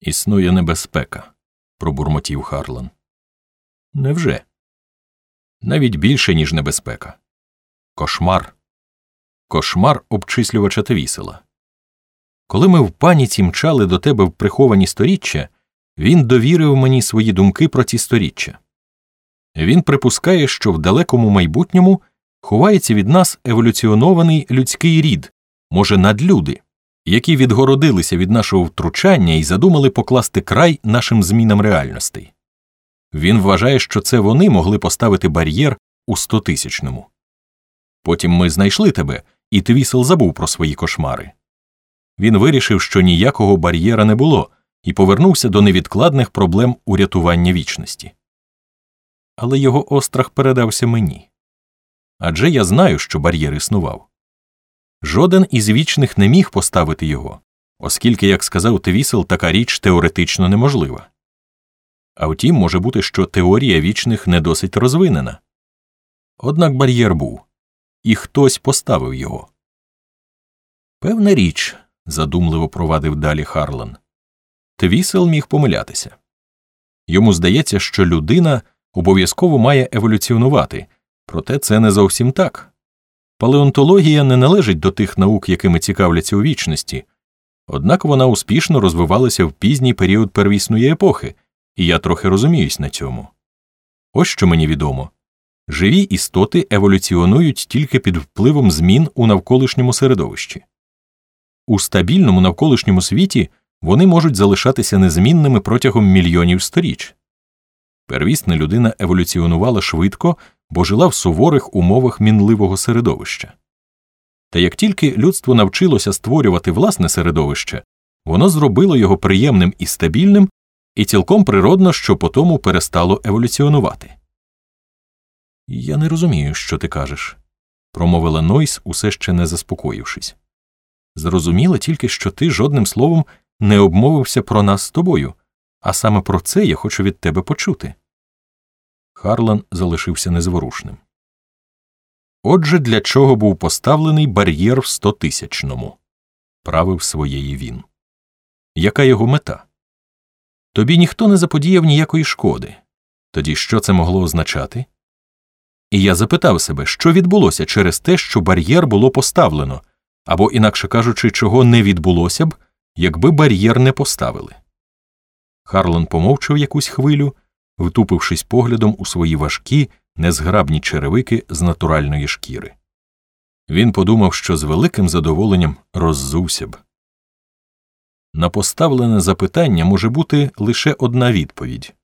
Існує небезпека, пробурмотів Харлан. Невже? Навіть більше, ніж небезпека. Кошмар. Кошмар обчислювача Твісела. Коли ми в паніці мчали до тебе в приховані сторіччя, він довірив мені свої думки про ці сторіччя. Він припускає, що в далекому майбутньому ховається від нас еволюціонований людський рід, може, надлюди, які відгородилися від нашого втручання і задумали покласти край нашим змінам реальностей. Він вважає, що це вони могли поставити бар'єр у стотисячному. Потім ми знайшли тебе, і Твісел забув про свої кошмари. Він вирішив, що ніякого бар'єра не було, і повернувся до невідкладних проблем урятування вічності. Але його острах передався мені. Адже я знаю, що бар'єр існував. Жоден із вічних не міг поставити його, оскільки, як сказав Твісел, така річ теоретично неможлива. А втім, може бути, що теорія вічних не досить розвинена. Однак бар'єр був, і хтось поставив його. Певна річ, задумливо провадив далі Харлан. Твісел міг помилятися. Йому здається, що людина обов'язково має еволюціонувати, проте це не зовсім так. Палеонтологія не належить до тих наук, якими цікавляться у вічності, однак вона успішно розвивалася в пізній період первісної епохи, і я трохи розуміюсь на цьому. Ось що мені відомо живі істоти еволюціонують тільки під впливом змін у навколишньому середовищі. У стабільному навколишньому світі вони можуть залишатися незмінними протягом мільйонів сторіч. Первісна людина еволюціонувала швидко, бо жила в суворих умовах мінливого середовища. Та як тільки людство навчилося створювати власне середовище, воно зробило його приємним і стабільним, і цілком природно, що по тому перестало еволюціонувати. Я не розумію, що ти кажеш, промовила Нойс, усе ще не заспокоївшись. Зрозуміла тільки, що ти жодним словом не обмовився про нас з тобою, а саме про це я хочу від тебе почути. Харлан залишився незворушним. Отже, для чого був поставлений бар'єр в стотисячному? правив своєї він. Яка його мета? Тобі ніхто не заподіяв ніякої шкоди. Тоді що це могло означати? І я запитав себе, що відбулося через те, що бар'єр було поставлено, або, інакше кажучи, чого не відбулося б, якби бар'єр не поставили. Харлан помовчав якусь хвилю, втупившись поглядом у свої важкі, незграбні черевики з натуральної шкіри. Він подумав, що з великим задоволенням роззувся б. На поставлене запитання може бути лише одна відповідь.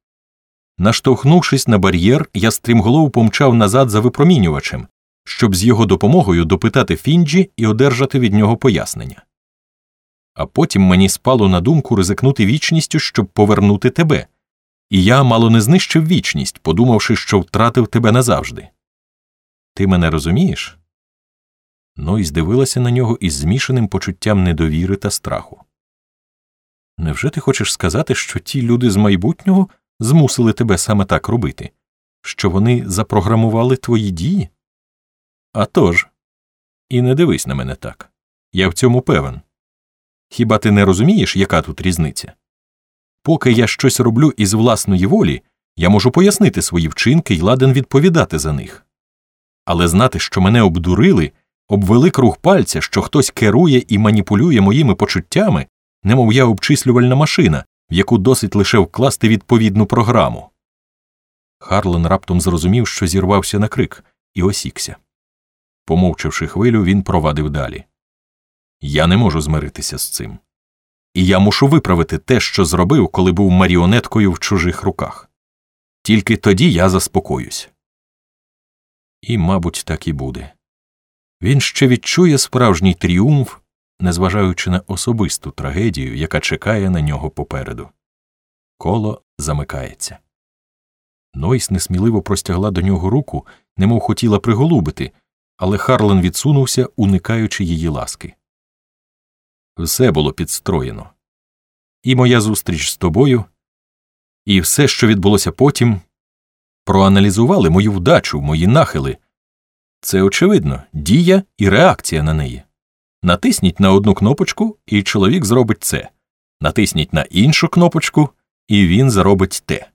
Наштовхнувшись на бар'єр, я стрімголов помчав назад за випромінювачем, щоб з його допомогою допитати Фінджі і одержати від нього пояснення. А потім мені спало на думку ризикнути вічністю, щоб повернути тебе, і я мало не знищив вічність, подумавши, що втратив тебе назавжди. Ти мене розумієш? Ной здивилася на нього із змішаним почуттям недовіри та страху. Невже ти хочеш сказати, що ті люди з майбутнього змусили тебе саме так робити, що вони запрограмували твої дії? «А тож. І не дивись на мене так. Я в цьому певен. Хіба ти не розумієш, яка тут різниця? Поки я щось роблю із власної волі, я можу пояснити свої вчинки і ладен відповідати за них. Але знати, що мене обдурили, обвели круг пальця, що хтось керує і маніпулює моїми почуттями, немов я обчислювальна машина, в яку досить лише вкласти відповідну програму. Харлен раптом зрозумів, що зірвався на крик, і осікся. Помовчавши хвилю, він провадив далі. Я не можу змиритися з цим. І я мушу виправити те, що зробив, коли був маріонеткою в чужих руках. Тільки тоді я заспокоюсь. І, мабуть, так і буде. Він ще відчує справжній тріумф, незважаючи на особисту трагедію, яка чекає на нього попереду. Коло замикається. Нойс несміливо простягла до нього руку, немов хотіла приголубити, але Харлан відсунувся, уникаючи її ласки. Все було підстроєно. І моя зустріч з тобою, і все, що відбулося потім, проаналізували мою вдачу, мої нахили. Це, очевидно, дія і реакція на неї. Натисніть на одну кнопочку, і чоловік зробить це. Натисніть на іншу кнопочку, і він зробить те.